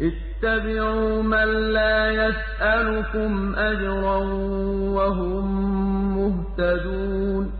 اتَّبِعُوا مَن لَّا يَسْأَلُكُمْ أَجْرًا وَهُم مُّهْتَدُونَ.